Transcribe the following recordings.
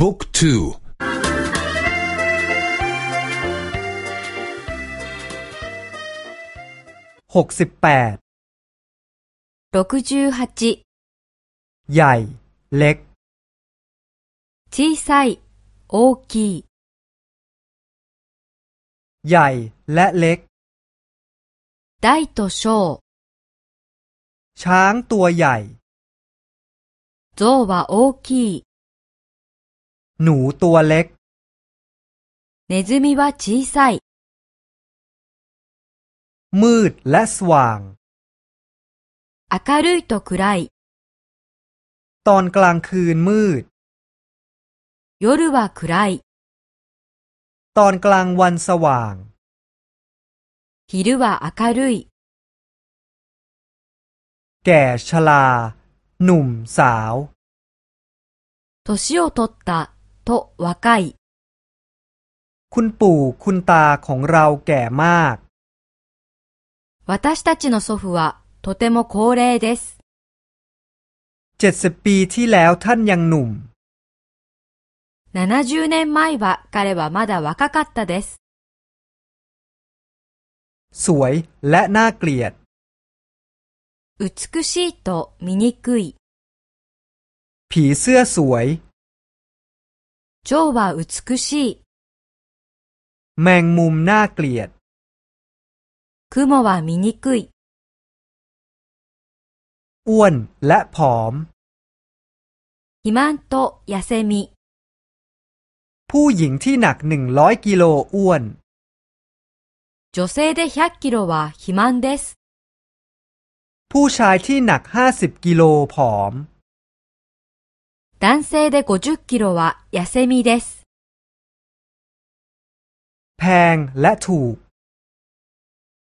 บุ๊กทูหกสิบแปดใหญ่ เล็ก小さい大きいใหญ่และเล็ก大と小ช้างตัวใหญ่象は大きい หนูตัวเล็กネズミは小さいมืดและสว่าง明るいと暗いตอนกลางคืนมืด夜は暗いตอนกลางวันสว่าง昼は明るいแก่ชราหนุ่มสาว年を取った と若いคุณปู่คุณตาของเราแก่มาก私たちの祖父はとても高齢ですเจ็ดสิบปีที่แล้วท่านยังหนุ่ม70年前は彼はまだ若かったですสวยและน่าเกลียด美しいと醜いผีเสื้อสวย 蝶は美しい。แมงมุมน่าเกลียด雲は醜い。อ้วนและผอม肥満と痩せみ。ผู้หญิงที่หนักหนึ่งร้อยกิโลอ้วน女性で100キロは肥満です。ผู้ชายที่หนักห้าสิบกิโลผอม 男性で50キロは痩せ身です。แพงและถูก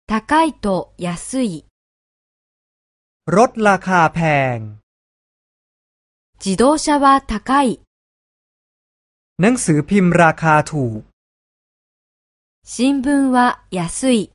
高いと安い。รถราคาแพง自動車は高い。หนังสือพิมพ์ราคาถูก新聞は安い。